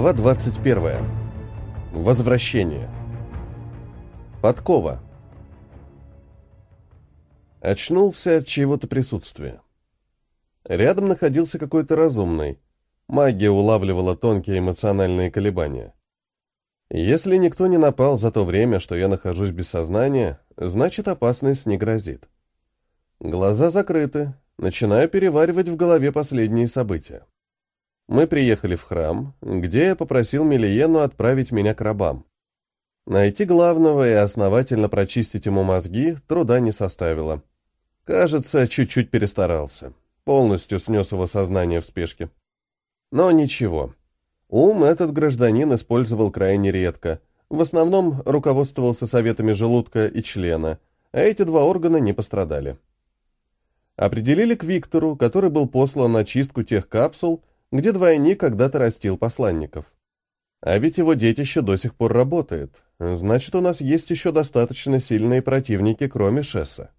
Глава 21. Возвращение. Подкова. Очнулся от чьего-то присутствия. Рядом находился какой-то разумный. Магия улавливала тонкие эмоциональные колебания. Если никто не напал за то время, что я нахожусь без сознания, значит опасность не грозит. Глаза закрыты, начинаю переваривать в голове последние события. Мы приехали в храм, где я попросил Мелиену отправить меня к рабам. Найти главного и основательно прочистить ему мозги труда не составило. Кажется, чуть-чуть перестарался. Полностью снес его сознание в спешке. Но ничего. Ум этот гражданин использовал крайне редко. В основном руководствовался советами желудка и члена, а эти два органа не пострадали. Определили к Виктору, который был послан на чистку тех капсул, где двойник когда-то растил посланников. А ведь его детище до сих пор работает. Значит, у нас есть еще достаточно сильные противники, кроме Шесса.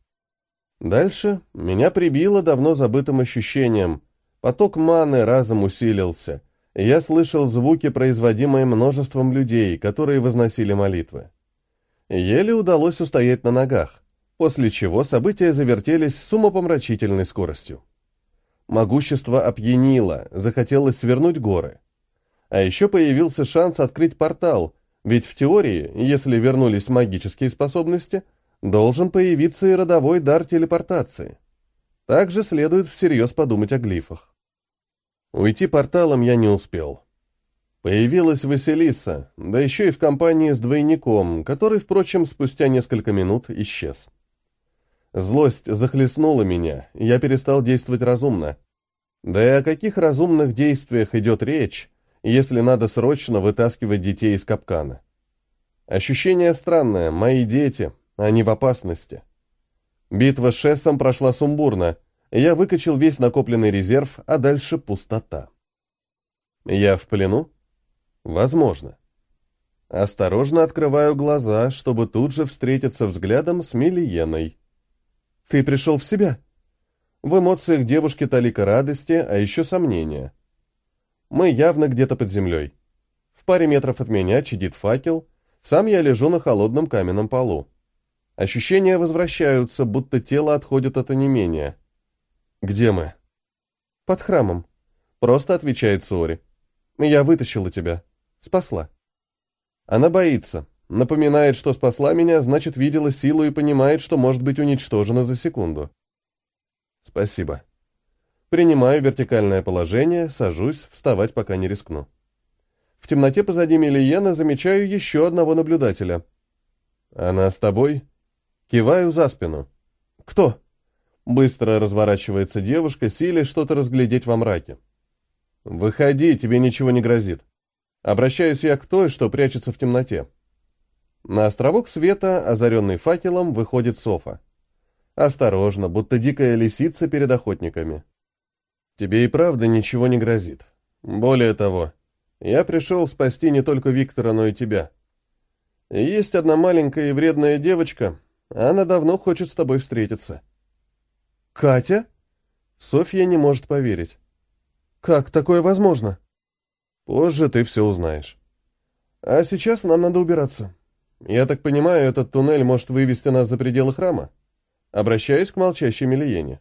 Дальше меня прибило давно забытым ощущением. Поток маны разом усилился. Я слышал звуки, производимые множеством людей, которые возносили молитвы. Еле удалось устоять на ногах, после чего события завертелись с умопомрачительной скоростью. Могущество опьянило, захотелось свернуть горы. А еще появился шанс открыть портал, ведь в теории, если вернулись магические способности, должен появиться и родовой дар телепортации. Также следует всерьез подумать о глифах. Уйти порталом я не успел. Появилась Василиса, да еще и в компании с двойником, который, впрочем, спустя несколько минут исчез. Злость захлестнула меня, я перестал действовать разумно. Да и о каких разумных действиях идет речь, если надо срочно вытаскивать детей из капкана? Ощущение странное, мои дети, они в опасности. Битва с Шессом прошла сумбурно, я выкачал весь накопленный резерв, а дальше пустота. Я в плену? Возможно. Осторожно открываю глаза, чтобы тут же встретиться взглядом с Милиеной. «Ты пришел в себя?» В эмоциях девушки талика радости, а еще сомнения. Мы явно где-то под землей. В паре метров от меня чадит факел, сам я лежу на холодном каменном полу. Ощущения возвращаются, будто тело отходит от онемения. «Где мы?» «Под храмом», — просто отвечает Сори. «Я вытащила тебя. Спасла». Она боится, Напоминает, что спасла меня, значит, видела силу и понимает, что может быть уничтожена за секунду. Спасибо. Принимаю вертикальное положение, сажусь, вставать пока не рискну. В темноте позади Мелиена замечаю еще одного наблюдателя. Она с тобой? Киваю за спину. Кто? Быстро разворачивается девушка, силясь что-то разглядеть во мраке. Выходи, тебе ничего не грозит. Обращаюсь я к той, что прячется в темноте. На островок света, озаренный факелом, выходит Софа. Осторожно, будто дикая лисица перед охотниками. Тебе и правда ничего не грозит. Более того, я пришел спасти не только Виктора, но и тебя. Есть одна маленькая и вредная девочка, она давно хочет с тобой встретиться. Катя? Софья не может поверить. Как такое возможно? Позже ты все узнаешь. А сейчас нам надо убираться. Я так понимаю, этот туннель может вывести нас за пределы храма? Обращаюсь к молчащей Мелиене.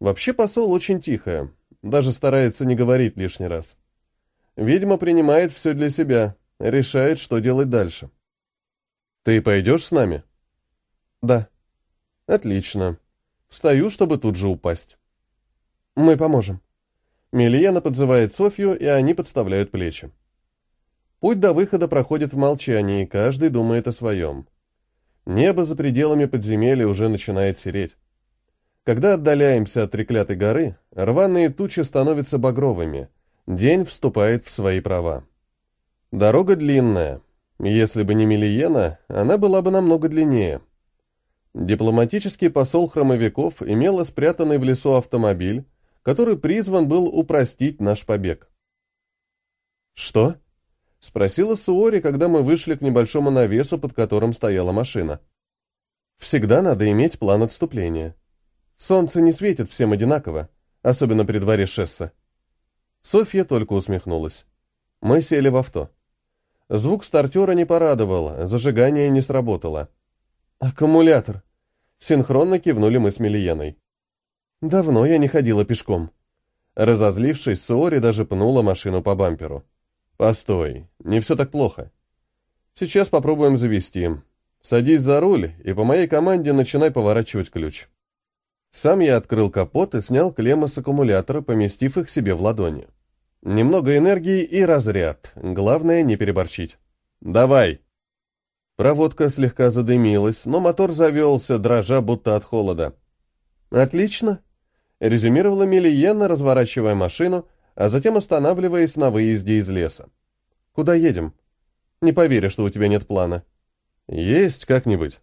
Вообще посол очень тихая, даже старается не говорить лишний раз. Видимо, принимает все для себя, решает, что делать дальше. Ты пойдешь с нами? Да. Отлично. Встаю, чтобы тут же упасть. Мы поможем. Мелиена подзывает Софью, и они подставляют плечи. Путь до выхода проходит в молчании, каждый думает о своем. Небо за пределами подземелья уже начинает сереть. Когда отдаляемся от треклятой горы, рваные тучи становятся багровыми, день вступает в свои права. Дорога длинная. Если бы не Милиена, она была бы намного длиннее. Дипломатический посол хромовиков имел спрятанный в лесу автомобиль, который призван был упростить наш побег. «Что?» — спросила Суори, когда мы вышли к небольшому навесу, под которым стояла машина. «Всегда надо иметь план отступления. Солнце не светит всем одинаково, особенно при дворе Шесса». Софья только усмехнулась. Мы сели в авто. Звук стартера не порадовал, зажигание не сработало. «Аккумулятор!» Синхронно кивнули мы с Милиеной. «Давно я не ходила пешком». Разозлившись, Суори даже пнула машину по бамперу. «Постой, не все так плохо. Сейчас попробуем завести. Садись за руль и по моей команде начинай поворачивать ключ». Сам я открыл капот и снял клеммы с аккумулятора, поместив их себе в ладони. Немного энергии и разряд. Главное не переборчить. «Давай!» Проводка слегка задымилась, но мотор завелся, дрожа будто от холода. «Отлично!» — резюмировала Милиена, разворачивая машину, а затем останавливаясь на выезде из леса. «Куда едем?» «Не поверю, что у тебя нет плана». «Есть как-нибудь».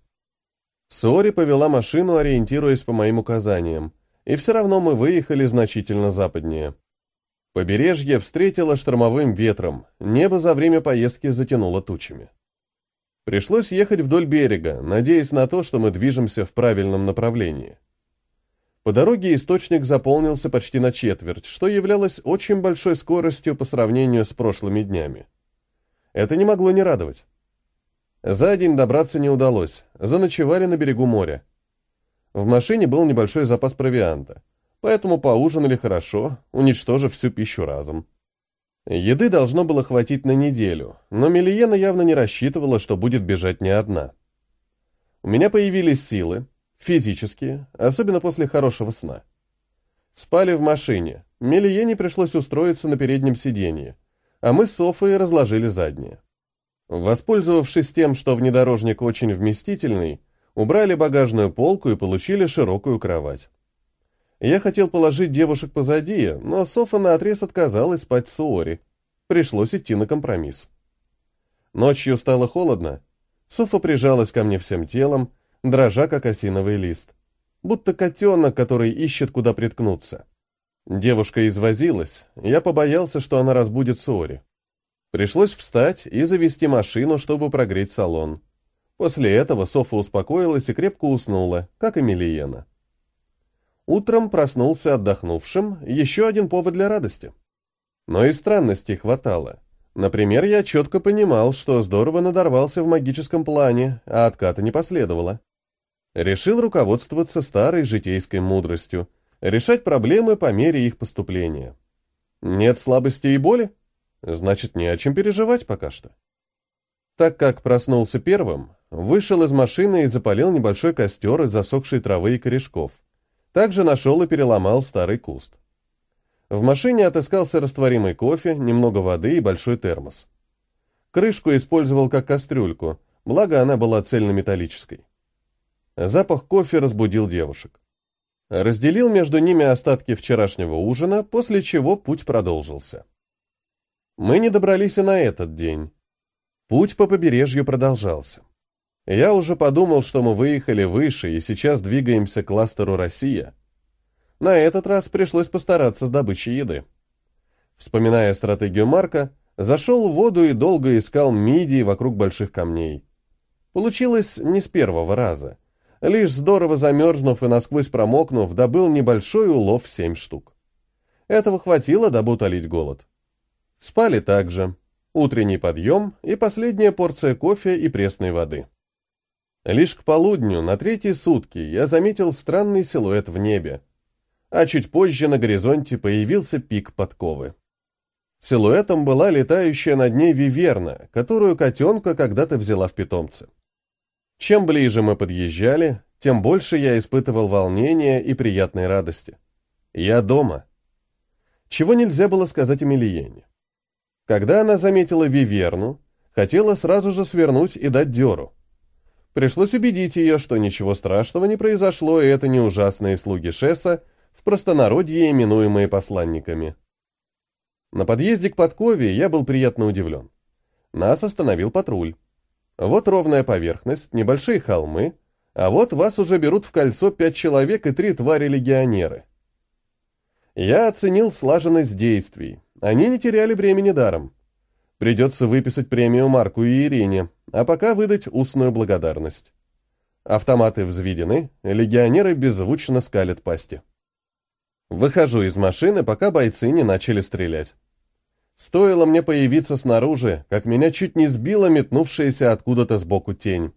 Сори повела машину, ориентируясь по моим указаниям, и все равно мы выехали значительно западнее. Побережье встретило штормовым ветром, небо за время поездки затянуло тучами. Пришлось ехать вдоль берега, надеясь на то, что мы движемся в правильном направлении. По дороге источник заполнился почти на четверть, что являлось очень большой скоростью по сравнению с прошлыми днями. Это не могло не радовать. За день добраться не удалось, заночевали на берегу моря. В машине был небольшой запас провианта, поэтому поужинали хорошо, уничтожив всю пищу разом. Еды должно было хватить на неделю, но Мелиена явно не рассчитывала, что будет бежать не одна. У меня появились силы, физические, особенно после хорошего сна. Спали в машине, Мелиене пришлось устроиться на переднем сиденье, а мы с Софой разложили заднее. Воспользовавшись тем, что внедорожник очень вместительный, убрали багажную полку и получили широкую кровать. Я хотел положить девушек позади, но Софа наотрез отказалась спать с Уори. Пришлось идти на компромисс. Ночью стало холодно. Софа прижалась ко мне всем телом, дрожа, как осиновый лист. Будто котенок, который ищет, куда приткнуться. Девушка извозилась, я побоялся, что она разбудит Суори. Пришлось встать и завести машину, чтобы прогреть салон. После этого Софа успокоилась и крепко уснула, как и Милиена. Утром проснулся отдохнувшим, еще один повод для радости. Но и странностей хватало. Например, я четко понимал, что здорово надорвался в магическом плане, а отката не последовало. Решил руководствоваться старой житейской мудростью, решать проблемы по мере их поступления. Нет слабости и боли? Значит, не о чем переживать пока что. Так как проснулся первым, вышел из машины и запалил небольшой костер из засохшей травы и корешков. Также нашел и переломал старый куст. В машине отыскался растворимый кофе, немного воды и большой термос. Крышку использовал как кастрюльку, благо она была цельнометаллической. Запах кофе разбудил девушек. Разделил между ними остатки вчерашнего ужина, после чего путь продолжился. Мы не добрались и на этот день. Путь по побережью продолжался. Я уже подумал, что мы выехали выше и сейчас двигаемся к кластеру «Россия». На этот раз пришлось постараться с добычей еды. Вспоминая стратегию Марка, зашел в воду и долго искал мидии вокруг больших камней. Получилось не с первого раза. Лишь здорово замерзнув и насквозь промокнув, добыл небольшой улов в семь штук. Этого хватило, дабы утолить голод. Спали также. Утренний подъем и последняя порция кофе и пресной воды. Лишь к полудню, на третьи сутки, я заметил странный силуэт в небе. А чуть позже на горизонте появился пик подковы. Силуэтом была летающая над ней виверна, которую котенка когда-то взяла в питомцы. Чем ближе мы подъезжали, тем больше я испытывал волнения и приятной радости. Я дома. Чего нельзя было сказать Эмилиене. Когда она заметила Виверну, хотела сразу же свернуть и дать дёру. Пришлось убедить ее, что ничего страшного не произошло, и это не ужасные слуги Шесса, в простонародье именуемые посланниками. На подъезде к подкове я был приятно удивлен. Нас остановил патруль. Вот ровная поверхность, небольшие холмы, а вот вас уже берут в кольцо пять человек и три твари-легионеры. Я оценил слаженность действий, они не теряли времени даром. Придется выписать премию Марку и Ирине, а пока выдать устную благодарность. Автоматы взведены, легионеры беззвучно скалят пасти. Выхожу из машины, пока бойцы не начали стрелять. Стоило мне появиться снаружи, как меня чуть не сбила метнувшаяся откуда-то сбоку тень.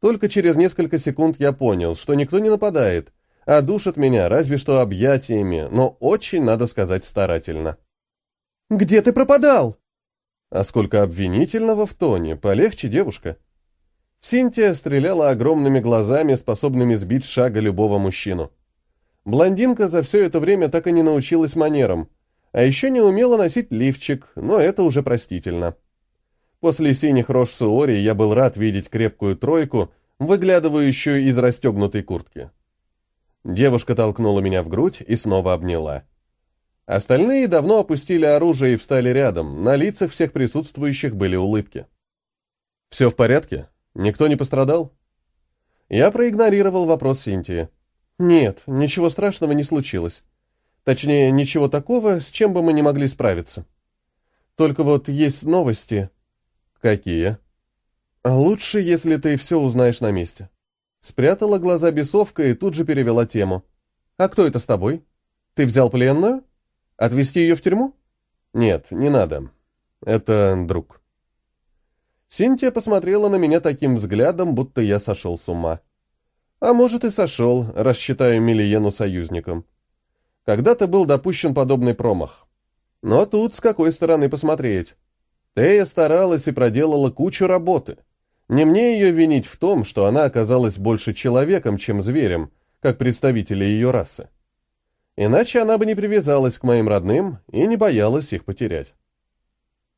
Только через несколько секунд я понял, что никто не нападает, а душит меня разве что объятиями, но очень, надо сказать, старательно. «Где ты пропадал?» А сколько обвинительного в тоне, полегче, девушка. Синтия стреляла огромными глазами, способными сбить шага любого мужчину. Блондинка за все это время так и не научилась манерам, а еще не умела носить лифчик, но это уже простительно. После синих рож Суори я был рад видеть крепкую тройку, выглядывающую из расстегнутой куртки. Девушка толкнула меня в грудь и снова обняла. Остальные давно опустили оружие и встали рядом, на лицах всех присутствующих были улыбки. «Все в порядке? Никто не пострадал?» Я проигнорировал вопрос Синтии. «Нет, ничего страшного не случилось. Точнее, ничего такого, с чем бы мы не могли справиться. Только вот есть новости». «Какие?» «Лучше, если ты все узнаешь на месте». Спрятала глаза бесовка и тут же перевела тему. «А кто это с тобой? Ты взял пленную? Отвезти ее в тюрьму?» «Нет, не надо. Это друг». Синтия посмотрела на меня таким взглядом, будто я сошел с ума. А может и сошел, рассчитаю Милиену союзником. Когда-то был допущен подобный промах. Но тут с какой стороны посмотреть. Тея старалась и проделала кучу работы. Не мне ее винить в том, что она оказалась больше человеком, чем зверем, как представители ее расы. Иначе она бы не привязалась к моим родным и не боялась их потерять.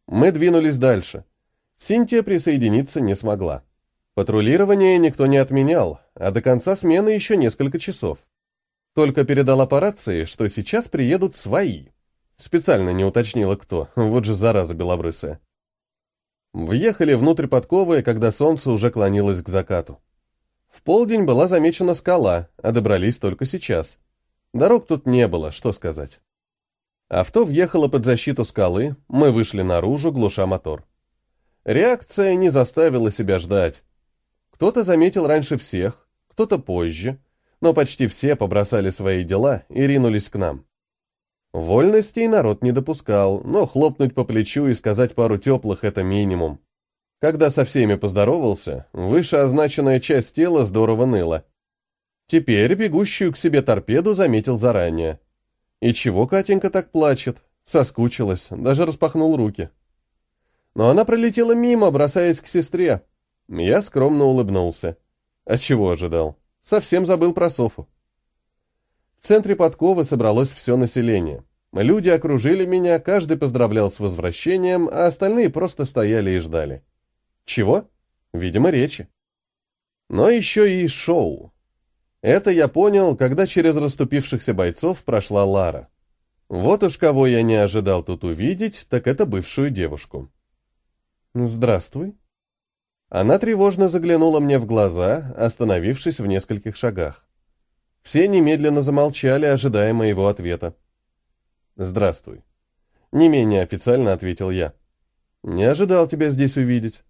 Мы двинулись дальше. Синтия присоединиться не смогла. Патрулирование никто не отменял, а до конца смены еще несколько часов. Только передала по что сейчас приедут свои. Специально не уточнила кто, вот же зараза белобрысая. Въехали внутрь подковы, когда солнце уже клонилось к закату. В полдень была замечена скала, а добрались только сейчас. Дорог тут не было, что сказать. Авто въехало под защиту скалы, мы вышли наружу, глуша мотор. Реакция не заставила себя ждать. Кто-то заметил раньше всех, кто-то позже, но почти все побросали свои дела и ринулись к нам. Вольностей народ не допускал, но хлопнуть по плечу и сказать пару теплых — это минимум. Когда со всеми поздоровался, вышеозначенная часть тела здорово ныла. Теперь бегущую к себе торпеду заметил заранее. И чего Катенька так плачет? Соскучилась, даже распахнул руки. Но она пролетела мимо, бросаясь к сестре, я скромно улыбнулся. А чего ожидал? Совсем забыл про Софу. В центре подковы собралось все население. Люди окружили меня, каждый поздравлял с возвращением, а остальные просто стояли и ждали. Чего? Видимо, речи. Но еще и шоу. Это я понял, когда через расступившихся бойцов прошла Лара. Вот уж кого я не ожидал тут увидеть, так это бывшую девушку. «Здравствуй», она тревожно заглянула мне в глаза, остановившись в нескольких шагах. Все немедленно замолчали, ожидая моего ответа. «Здравствуй». Не менее официально ответил я. «Не ожидал тебя здесь увидеть.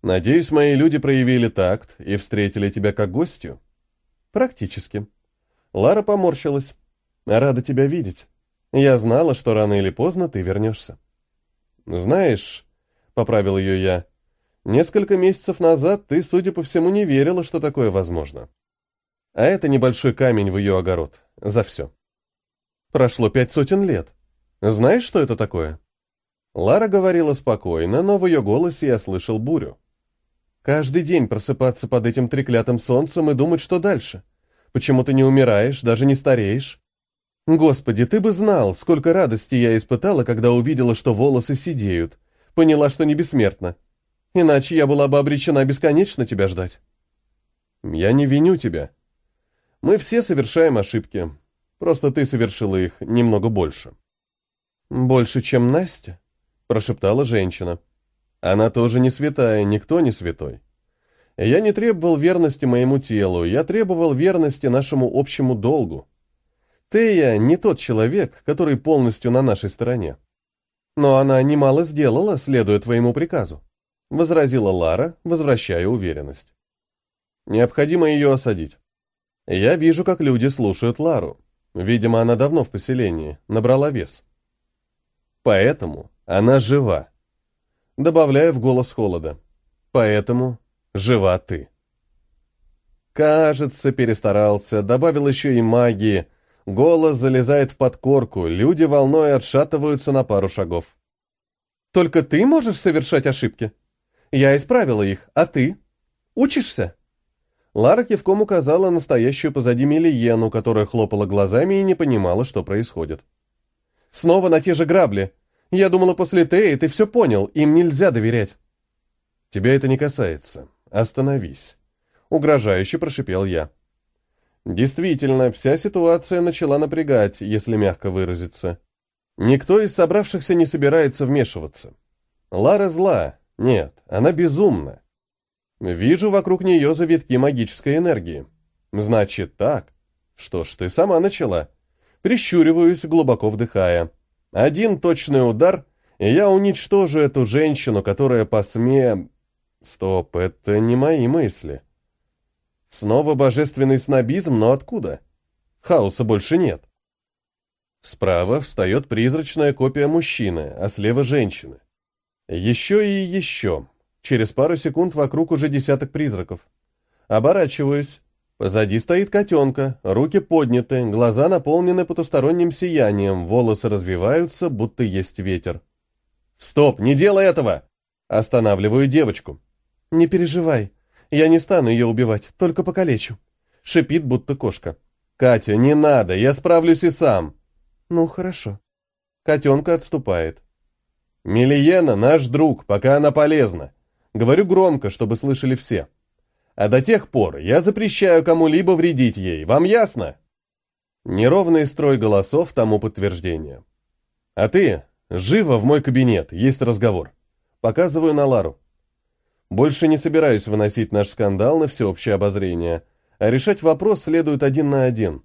Надеюсь, мои люди проявили такт и встретили тебя как гостью?» «Практически». Лара поморщилась. «Рада тебя видеть. Я знала, что рано или поздно ты вернешься». «Знаешь...» — поправил ее я — Несколько месяцев назад ты, судя по всему, не верила, что такое возможно. А это небольшой камень в ее огород. За все. Прошло пять сотен лет. Знаешь, что это такое? Лара говорила спокойно, но в ее голосе я слышал бурю. Каждый день просыпаться под этим треклятым солнцем и думать, что дальше. Почему ты не умираешь, даже не стареешь? Господи, ты бы знал, сколько радости я испытала, когда увидела, что волосы сидеют. Поняла, что не бессмертна. Иначе я была бы обречена бесконечно тебя ждать. Я не виню тебя. Мы все совершаем ошибки. Просто ты совершила их немного больше. Больше, чем Настя? Прошептала женщина. Она тоже не святая, никто не святой. Я не требовал верности моему телу, я требовал верности нашему общему долгу. Ты я не тот человек, который полностью на нашей стороне. Но она немало сделала, следуя твоему приказу возразила Лара, возвращая уверенность. Необходимо ее осадить. Я вижу, как люди слушают Лару. Видимо, она давно в поселении, набрала вес. Поэтому Она жива. Добавляю в голос холода. Поэтому жива ты. Кажется, перестарался, добавил еще и магии. Голос залезает в подкорку, люди волной отшатываются на пару шагов. «Только ты можешь совершать ошибки? Я исправила их, а ты? Учишься?» Лара кивком указала настоящую позади Мелиену, которая хлопала глазами и не понимала, что происходит. «Снова на те же грабли. Я думала, после Теи ты все понял, им нельзя доверять». «Тебя это не касается. Остановись», — угрожающе прошипел я. Действительно, вся ситуация начала напрягать, если мягко выразиться. Никто из собравшихся не собирается вмешиваться. Лара зла. Нет, она безумна. Вижу вокруг нее завитки магической энергии. Значит так. Что ж, ты сама начала. Прищуриваюсь, глубоко вдыхая. Один точный удар, и я уничтожу эту женщину, которая посме... Стоп, это не мои мысли. Снова божественный снобизм, но откуда? Хаоса больше нет. Справа встает призрачная копия мужчины, а слева женщины. Еще и еще. Через пару секунд вокруг уже десяток призраков. Оборачиваюсь. Позади стоит котенка, руки подняты, глаза наполнены потусторонним сиянием, волосы развиваются, будто есть ветер. «Стоп, не делай этого!» Останавливаю девочку. «Не переживай, я не стану ее убивать, только покалечу». Шипит, будто кошка. «Катя, не надо, я справлюсь и сам». «Ну, хорошо». Котенка отступает. «Милиена наш друг, пока она полезна. Говорю громко, чтобы слышали все. А до тех пор я запрещаю кому-либо вредить ей. Вам ясно? Неровный строй голосов тому подтверждение. А ты, живо в мой кабинет, есть разговор. Показываю на Лару. Больше не собираюсь выносить наш скандал на всеобщее обозрение, а решать вопрос следует один на один.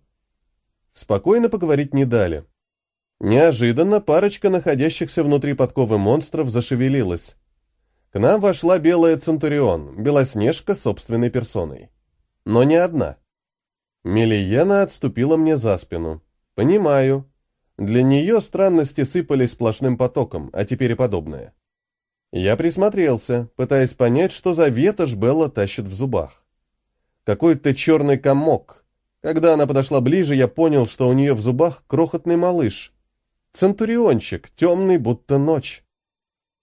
Спокойно поговорить не дали. Неожиданно парочка находящихся внутри подковы монстров зашевелилась. К нам вошла белая Центурион, Белоснежка собственной персоной. Но не одна. Мелиена отступила мне за спину. Понимаю. Для нее странности сыпались сплошным потоком, а теперь и подобное. Я присмотрелся, пытаясь понять, что за ветошь Белла тащит в зубах. Какой-то черный комок. Когда она подошла ближе, я понял, что у нее в зубах крохотный малыш. Центуриончик, темный, будто ночь.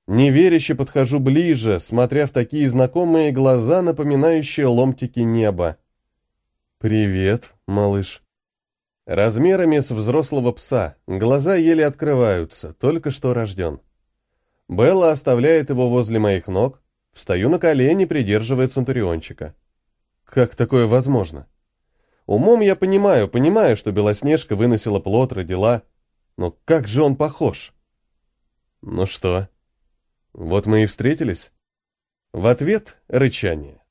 Неверяще подхожу ближе, смотря в такие знакомые глаза, напоминающие ломтики неба. «Привет, малыш». Размерами с взрослого пса, глаза еле открываются, только что рожден. Белла оставляет его возле моих ног, встаю на колени, придерживая Центуриончика. Как такое возможно? Умом я понимаю, понимаю, что Белоснежка выносила плод, родила, но как же он похож? Ну что, вот мы и встретились. В ответ — рычание.